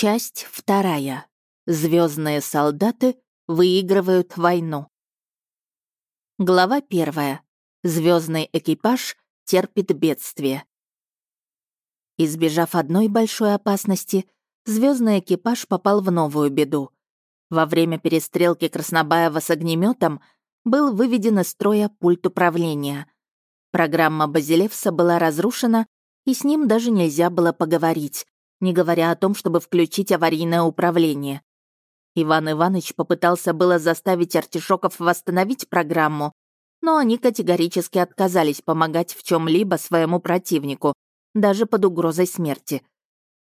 Часть вторая. Звездные солдаты выигрывают войну. Глава первая. Звездный экипаж терпит бедствие. Избежав одной большой опасности, звездный экипаж попал в новую беду. Во время перестрелки Краснобаева с огнеметом был выведен из строя пульт управления. Программа Базилевса была разрушена, и с ним даже нельзя было поговорить, не говоря о том, чтобы включить аварийное управление. Иван Иванович попытался было заставить артишоков восстановить программу, но они категорически отказались помогать в чем либо своему противнику, даже под угрозой смерти.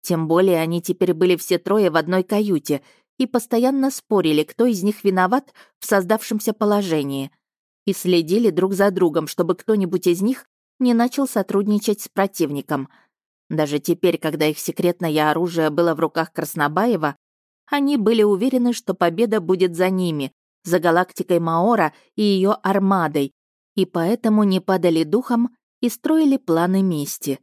Тем более они теперь были все трое в одной каюте и постоянно спорили, кто из них виноват в создавшемся положении, и следили друг за другом, чтобы кто-нибудь из них не начал сотрудничать с противником — даже теперь, когда их секретное оружие было в руках Краснобаева, они были уверены, что победа будет за ними, за галактикой Маора и ее армадой, и поэтому не падали духом и строили планы мести.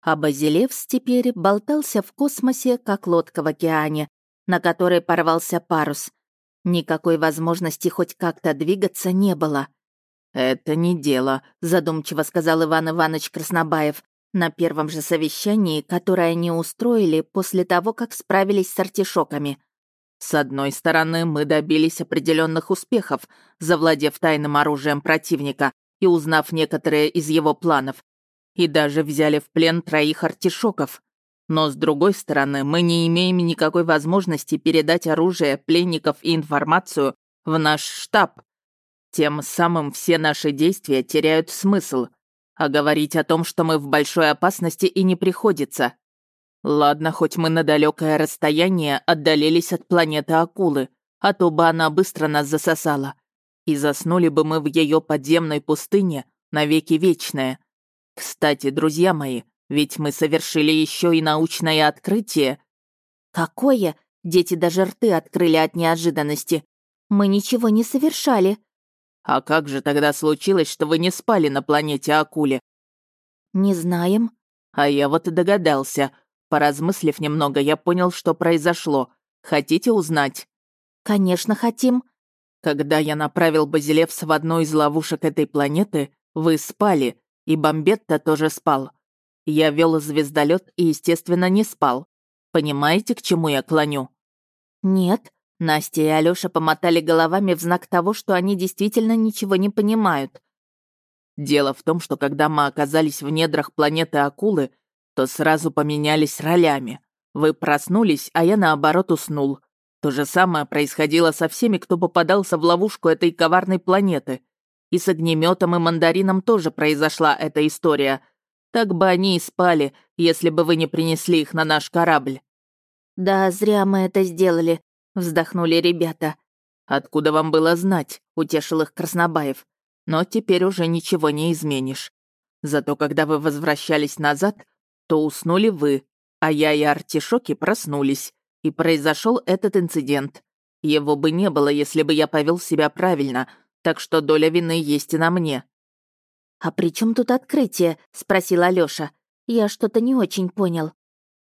А Базилевс теперь болтался в космосе, как лодка в океане, на которой порвался парус. Никакой возможности хоть как-то двигаться не было. «Это не дело», — задумчиво сказал Иван Иванович Краснобаев, на первом же совещании, которое они устроили после того, как справились с артишоками. С одной стороны, мы добились определенных успехов, завладев тайным оружием противника и узнав некоторые из его планов, и даже взяли в плен троих артишоков. Но с другой стороны, мы не имеем никакой возможности передать оружие, пленников и информацию в наш штаб. Тем самым все наши действия теряют смысл — а говорить о том, что мы в большой опасности и не приходится. Ладно, хоть мы на далекое расстояние отдалились от планеты Акулы, а то бы она быстро нас засосала. И заснули бы мы в ее подземной пустыне навеки вечное. Кстати, друзья мои, ведь мы совершили еще и научное открытие. Какое? Дети даже рты открыли от неожиданности. Мы ничего не совершали, «А как же тогда случилось, что вы не спали на планете Акуле?» «Не знаем». «А я вот и догадался. Поразмыслив немного, я понял, что произошло. Хотите узнать?» «Конечно, хотим». «Когда я направил Базилевс в одну из ловушек этой планеты, вы спали, и Бомбетта тоже спал. Я вел звездолет и, естественно, не спал. Понимаете, к чему я клоню?» «Нет», Настя и Алёша помотали головами в знак того, что они действительно ничего не понимают. Дело в том, что когда мы оказались в недрах планеты Акулы, то сразу поменялись ролями. Вы проснулись, а я наоборот уснул. То же самое происходило со всеми, кто попадался в ловушку этой коварной планеты. И с огнеметом и мандарином тоже произошла эта история. Так бы они и спали, если бы вы не принесли их на наш корабль. «Да, зря мы это сделали», Вздохнули ребята. «Откуда вам было знать?» — утешил их Краснобаев. «Но теперь уже ничего не изменишь. Зато когда вы возвращались назад, то уснули вы, а я и артишоки проснулись, и произошел этот инцидент. Его бы не было, если бы я повел себя правильно, так что доля вины есть и на мне». «А при чем тут открытие?» — спросил Алёша. «Я что-то не очень понял».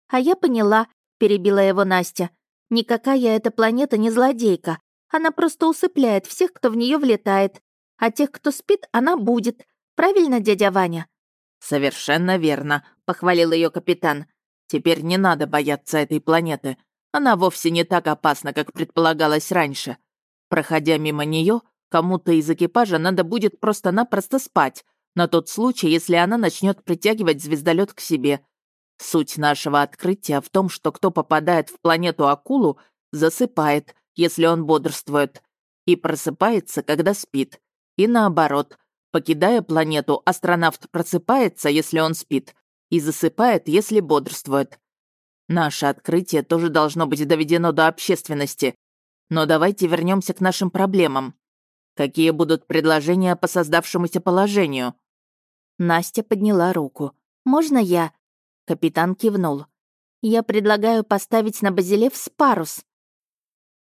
«А я поняла», — перебила его Настя. Никакая эта планета не злодейка. Она просто усыпляет всех, кто в нее влетает. А тех, кто спит, она будет. Правильно, дядя Ваня?» «Совершенно верно», — похвалил ее капитан. «Теперь не надо бояться этой планеты. Она вовсе не так опасна, как предполагалось раньше. Проходя мимо нее, кому-то из экипажа надо будет просто-напросто спать, на тот случай, если она начнет притягивать звездолет к себе. Суть нашего открытия в том, что кто попадает в планету Акулу, засыпает, если он бодрствует, и просыпается, когда спит. И наоборот, покидая планету, астронавт просыпается, если он спит, и засыпает, если бодрствует. Наше открытие тоже должно быть доведено до общественности. Но давайте вернемся к нашим проблемам. Какие будут предложения по создавшемуся положению?» Настя подняла руку. «Можно я?» Капитан кивнул. «Я предлагаю поставить на Базилевс парус».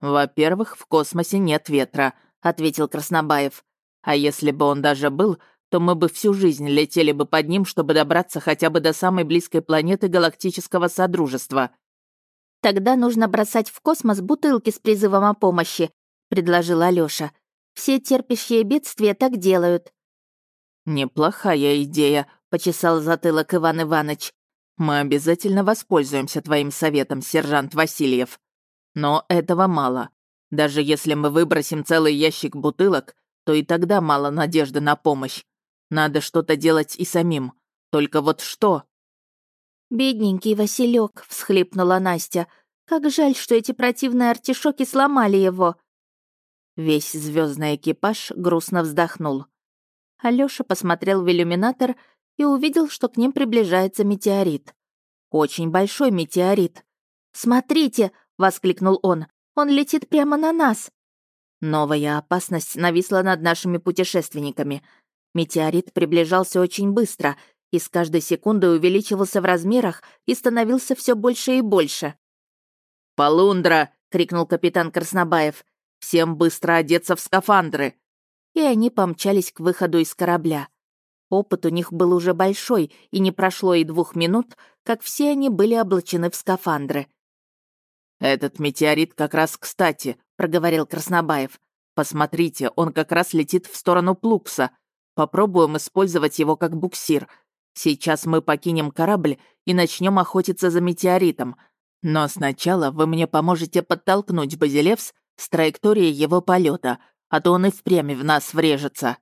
«Во-первых, в космосе нет ветра», — ответил Краснобаев. «А если бы он даже был, то мы бы всю жизнь летели бы под ним, чтобы добраться хотя бы до самой близкой планеты галактического Содружества». «Тогда нужно бросать в космос бутылки с призывом о помощи», — предложила Алёша. «Все терпящие бедствия так делают». «Неплохая идея», — почесал затылок Иван Иванович. «Мы обязательно воспользуемся твоим советом, сержант Васильев. Но этого мало. Даже если мы выбросим целый ящик бутылок, то и тогда мало надежды на помощь. Надо что-то делать и самим. Только вот что?» «Бедненький Василек, всхлипнула Настя. «Как жаль, что эти противные артишоки сломали его!» Весь звездный экипаж грустно вздохнул. Алёша посмотрел в иллюминатор и увидел, что к ним приближается метеорит. Очень большой метеорит. «Смотрите!» — воскликнул он. «Он летит прямо на нас!» Новая опасность нависла над нашими путешественниками. Метеорит приближался очень быстро — и с каждой секундой увеличивался в размерах и становился все больше и больше. «Полундра!» — крикнул капитан Краснобаев. «Всем быстро одеться в скафандры!» И они помчались к выходу из корабля. Опыт у них был уже большой, и не прошло и двух минут, как все они были облачены в скафандры. «Этот метеорит как раз кстати», — проговорил Краснобаев. «Посмотрите, он как раз летит в сторону Плукса. Попробуем использовать его как буксир. Сейчас мы покинем корабль и начнем охотиться за метеоритом. Но сначала вы мне поможете подтолкнуть Базилевс с траектории его полета, а то он и впрямь в нас врежется».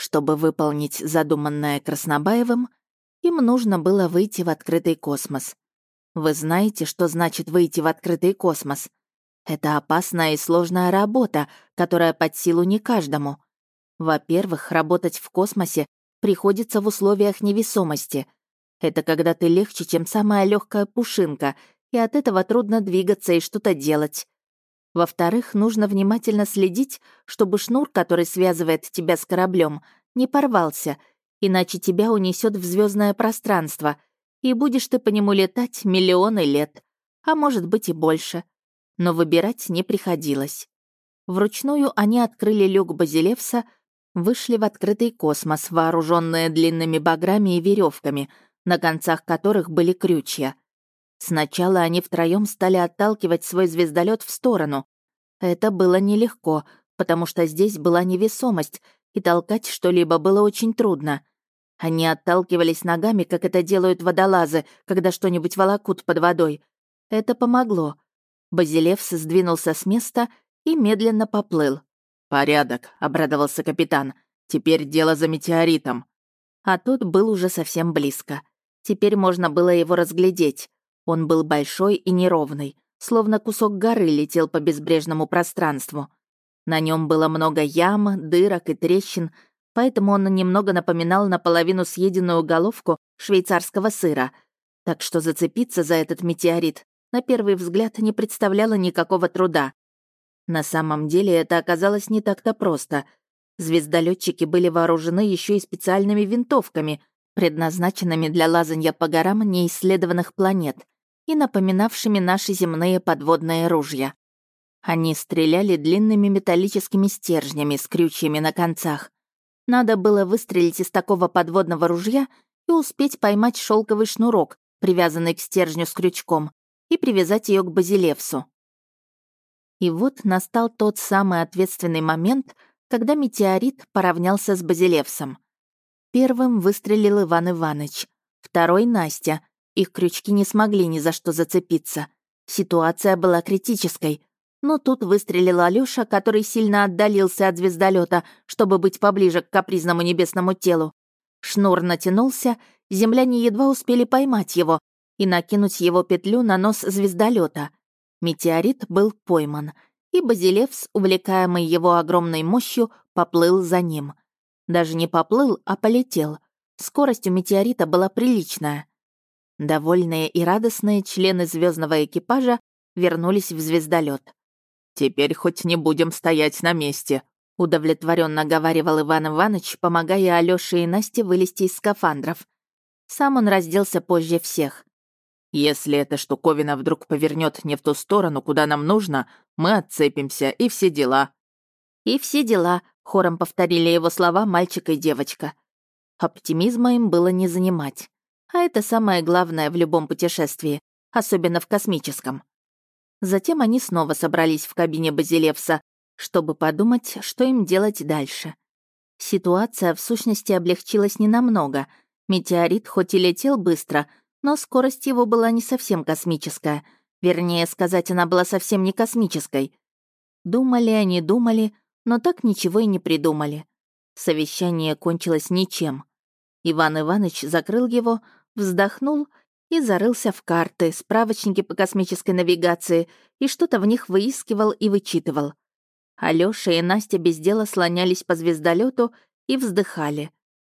Чтобы выполнить задуманное Краснобаевым, им нужно было выйти в открытый космос. Вы знаете, что значит выйти в открытый космос? Это опасная и сложная работа, которая под силу не каждому. Во-первых, работать в космосе приходится в условиях невесомости. Это когда ты легче, чем самая легкая пушинка, и от этого трудно двигаться и что-то делать. Во-вторых, нужно внимательно следить, чтобы шнур, который связывает тебя с кораблем, не порвался, иначе тебя унесет в звездное пространство, и будешь ты по нему летать миллионы лет, а может быть и больше. Но выбирать не приходилось. Вручную они открыли люк Базилевса, вышли в открытый космос, вооруженные длинными баграми и веревками, на концах которых были крючья. Сначала они втроем стали отталкивать свой звездолет в сторону. Это было нелегко, потому что здесь была невесомость, и толкать что-либо было очень трудно. Они отталкивались ногами, как это делают водолазы, когда что-нибудь волокут под водой. Это помогло. Базилевс сдвинулся с места и медленно поплыл. «Порядок», — обрадовался капитан. «Теперь дело за метеоритом». А тот был уже совсем близко. Теперь можно было его разглядеть. Он был большой и неровный, словно кусок горы летел по безбрежному пространству. На нем было много ям, дырок и трещин, поэтому он немного напоминал наполовину съеденную головку швейцарского сыра. Так что зацепиться за этот метеорит на первый взгляд не представляло никакого труда. На самом деле это оказалось не так-то просто. Звездолетчики были вооружены еще и специальными винтовками, предназначенными для лазанья по горам неисследованных планет и напоминавшими наши земные подводные ружья. Они стреляли длинными металлическими стержнями с крючьями на концах. Надо было выстрелить из такого подводного ружья и успеть поймать шелковый шнурок, привязанный к стержню с крючком, и привязать ее к базилевсу. И вот настал тот самый ответственный момент, когда метеорит поравнялся с Базилевсом. Первым выстрелил Иван Иванович, второй — Настя. Их крючки не смогли ни за что зацепиться. Ситуация была критической. Но тут выстрелил Алёша, который сильно отдалился от звездолета, чтобы быть поближе к капризному небесному телу. Шнур натянулся, земляне едва успели поймать его и накинуть его петлю на нос звездолета. Метеорит был пойман, и Базилевс, увлекаемый его огромной мощью, поплыл за ним. Даже не поплыл, а полетел. Скорость у метеорита была приличная. Довольные и радостные члены звездного экипажа вернулись в звездолет. «Теперь хоть не будем стоять на месте», — удовлетворенно говаривал Иван Иванович, помогая Алёше и Насте вылезти из скафандров. Сам он разделся позже всех. Если эта штуковина вдруг повернет не в ту сторону, куда нам нужно, мы отцепимся, и все дела». «И все дела», — хором повторили его слова мальчик и девочка. Оптимизма им было не занимать. А это самое главное в любом путешествии. особенно в космическом. Затем они снова собрались в кабине Базилевса, чтобы подумать, что им делать дальше. Ситуация, в сущности, облегчилась ненамного. Метеорит хоть и летел быстро, но скорость его была не совсем космическая. Вернее сказать, она была совсем не космической. Думали они, думали, но так ничего и не придумали. Совещание кончилось ничем. Иван Иванович закрыл его, вздохнул и зарылся в карты, справочники по космической навигации и что-то в них выискивал и вычитывал. Алёша и Настя без дела слонялись по звездолету и вздыхали.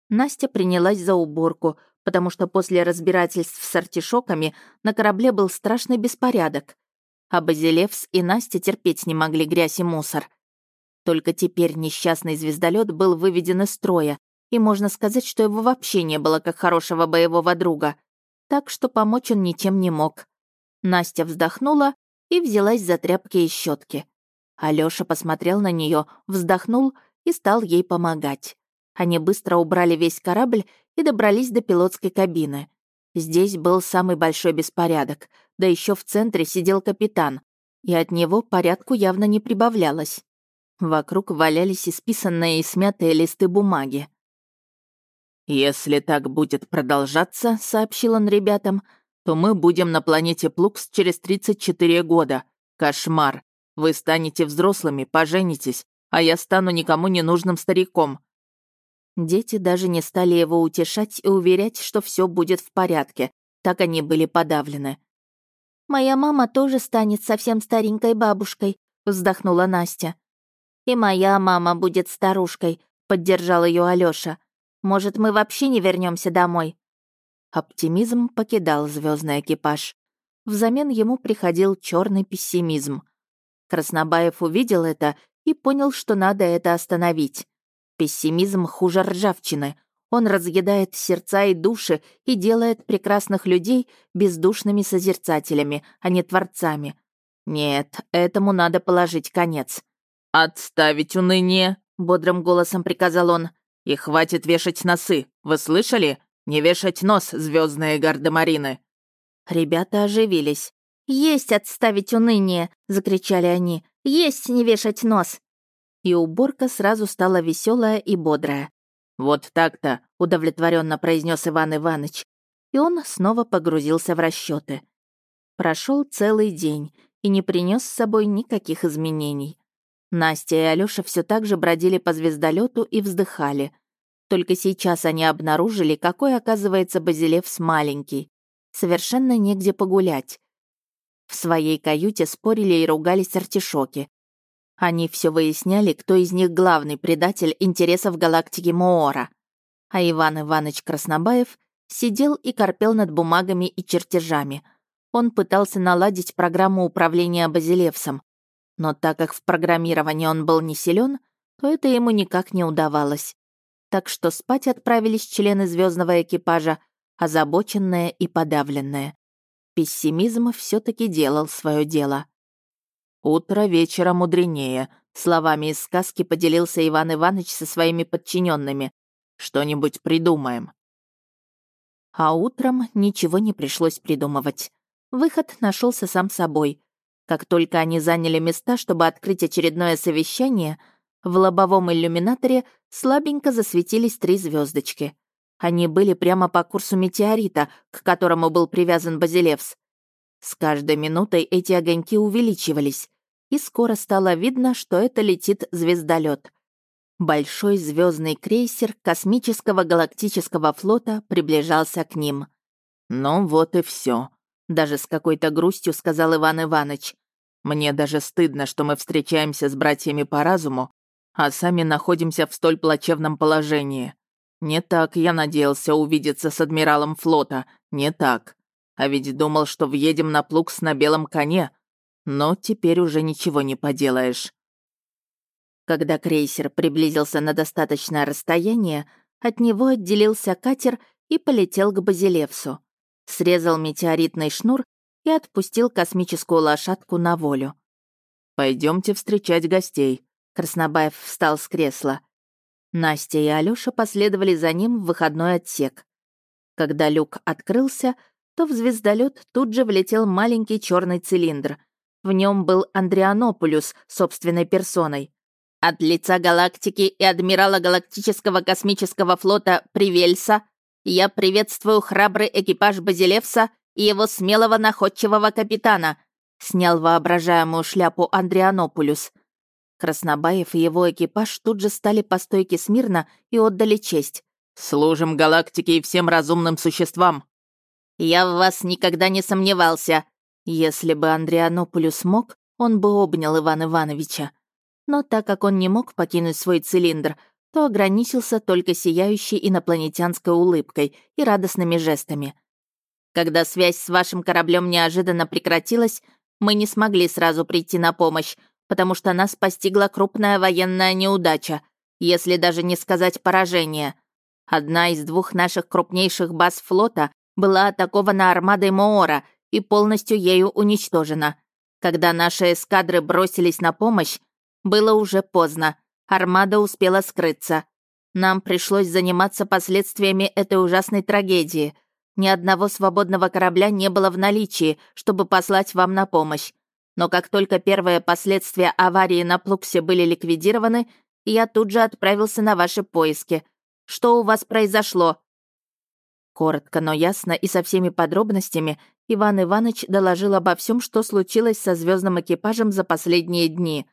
Настя принялась за уборку, потому что после разбирательств с артишоками на корабле был страшный беспорядок. А Базилевс и Настя терпеть не могли грязь и мусор. Только теперь несчастный звездолет был выведен из строя, и можно сказать, что его вообще не было как хорошего боевого друга. Так что помочь он ничем не мог. Настя вздохнула и взялась за тряпки и щетки. Алёша посмотрел на нее, вздохнул и стал ей помогать. Они быстро убрали весь корабль и добрались до пилотской кабины. Здесь был самый большой беспорядок, да еще в центре сидел капитан, и от него порядку явно не прибавлялось. Вокруг валялись исписанные и смятые листы бумаги. «Если так будет продолжаться», — сообщил он ребятам, «то мы будем на планете Плукс через 34 года. Кошмар. Вы станете взрослыми, поженитесь, а я стану никому не нужным стариком». Дети даже не стали его утешать и уверять, что все будет в порядке. Так они были подавлены. «Моя мама тоже станет совсем старенькой бабушкой», — вздохнула Настя. «И моя мама будет старушкой», — поддержал ее Алёша. «Может, мы вообще не вернемся домой?» Оптимизм покидал звездный экипаж. Взамен ему приходил черный пессимизм. Краснобаев увидел это и понял, что надо это остановить. Пессимизм хуже ржавчины. Он разъедает сердца и души и делает прекрасных людей бездушными созерцателями, а не творцами. Нет, этому надо положить конец. «Отставить уныние!» — бодрым голосом приказал он. «И хватит вешать носы, вы слышали? Не вешать нос, звездные гардемарины!» Ребята оживились. «Есть отставить уныние!» — закричали они. «Есть не вешать нос!» И уборка сразу стала веселая и бодрая. «Вот так-то!» — удовлетворенно произнес Иван Иванович. И он снова погрузился в расчеты. Прошел целый день и не принес с собой никаких изменений. Настя и Алёша все так же бродили по звездолету и вздыхали. Только сейчас они обнаружили, какой, оказывается, Базилевс маленький. Совершенно негде погулять. В своей каюте спорили и ругались артишоки. Они все выясняли, кто из них главный предатель интересов галактики Моора. А Иван Иванович Краснобаев сидел и корпел над бумагами и чертежами. Он пытался наладить программу управления Базилевсом. Но так как в программировании он был не силен, то это ему никак не удавалось. Так что спать отправились члены звездного экипажа, озабоченные и подавленные. Пессимизм все таки делал свое дело. «Утро вечера мудренее», — словами из сказки поделился Иван Иванович со своими подчиненными. «Что-нибудь придумаем». А утром ничего не пришлось придумывать. Выход нашелся сам собой. Как только они заняли места, чтобы открыть очередное совещание, в лобовом иллюминаторе слабенько засветились три звездочки. Они были прямо по курсу метеорита, к которому был привязан Базилевс. С каждой минутой эти огоньки увеличивались, и скоро стало видно, что это летит звездолет. Большой звездный крейсер космического галактического флота приближался к ним. «Ну вот и все, даже с какой-то грустью сказал Иван Иванович. «Мне даже стыдно, что мы встречаемся с братьями по разуму, а сами находимся в столь плачевном положении. Не так я надеялся увидеться с адмиралом флота, не так. А ведь думал, что въедем на Плукс на белом коне. Но теперь уже ничего не поделаешь. Когда крейсер приблизился на достаточное расстояние, от него отделился катер и полетел к Базилевсу. Срезал метеоритный шнур и отпустил космическую лошадку на волю. Пойдемте встречать гостей», — Краснобаев встал с кресла. Настя и Алёша последовали за ним в выходной отсек. Когда люк открылся, то в звездолет тут же влетел маленький черный цилиндр. В нем был Андрианополюс собственной персоной. От лица галактики и адмирала Галактического космического флота Привельса я приветствую храбрый экипаж Базилевса и его смелого находчивого капитана, снял воображаемую шляпу Андрианополюс. Краснобаев и его экипаж тут же стали по стойке смирно и отдали честь. «Служим галактике и всем разумным существам!» «Я в вас никогда не сомневался!» Если бы Андрианополюс мог, он бы обнял Ивана Ивановича. Но так как он не мог покинуть свой цилиндр, то ограничился только сияющей инопланетянской улыбкой и радостными жестами. Когда связь с вашим кораблем неожиданно прекратилась, мы не смогли сразу прийти на помощь, потому что нас постигла крупная военная неудача, если даже не сказать поражение. Одна из двух наших крупнейших баз флота была атакована армадой Моора и полностью ею уничтожена. Когда наши эскадры бросились на помощь, было уже поздно. Армада успела скрыться. Нам пришлось заниматься последствиями этой ужасной трагедии — ни одного свободного корабля не было в наличии, чтобы послать вам на помощь. Но как только первые последствия аварии на Плуксе были ликвидированы, я тут же отправился на ваши поиски. Что у вас произошло?» Коротко, но ясно и со всеми подробностями Иван Иванович доложил обо всем, что случилось со звездным экипажем за последние дни.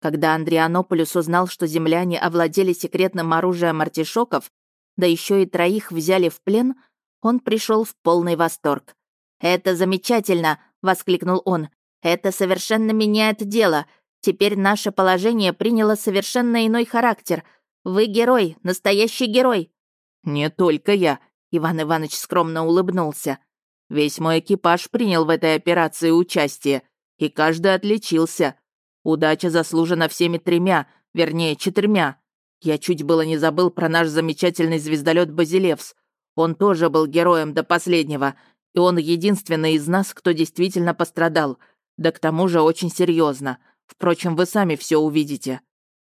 Когда Андрианополюс узнал, что земляне овладели секретным оружием артишоков, да еще и троих взяли в плен — он пришел в полный восторг. «Это замечательно!» — воскликнул он. «Это совершенно меняет дело. Теперь наше положение приняло совершенно иной характер. Вы герой, настоящий герой!» «Не только я», — Иван Иванович скромно улыбнулся. «Весь мой экипаж принял в этой операции участие, и каждый отличился. Удача заслужена всеми тремя, вернее, четырьмя. Я чуть было не забыл про наш замечательный звездолет Базилевс. Он тоже был героем до последнего, и он единственный из нас, кто действительно пострадал. Да к тому же очень серьезно. Впрочем, вы сами все увидите».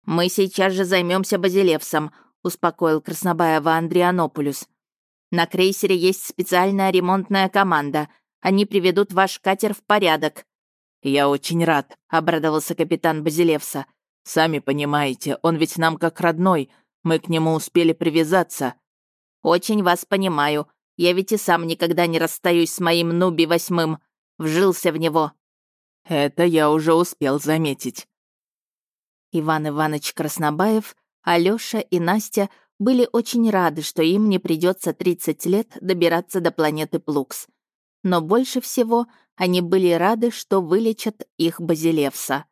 «Мы сейчас же займемся Базилевсом», — успокоил Краснобаева Андрианополюс. «На крейсере есть специальная ремонтная команда. Они приведут ваш катер в порядок». «Я очень рад», — обрадовался капитан Базилевса. «Сами понимаете, он ведь нам как родной. Мы к нему успели привязаться. «Очень вас понимаю. Я ведь и сам никогда не расстаюсь с моим Нуби восьмым. Вжился в него». «Это я уже успел заметить». Иван Иванович Краснобаев, Алёша и Настя были очень рады, что им не придется 30 лет добираться до планеты Плукс. Но больше всего они были рады, что вылечат их Базилевса.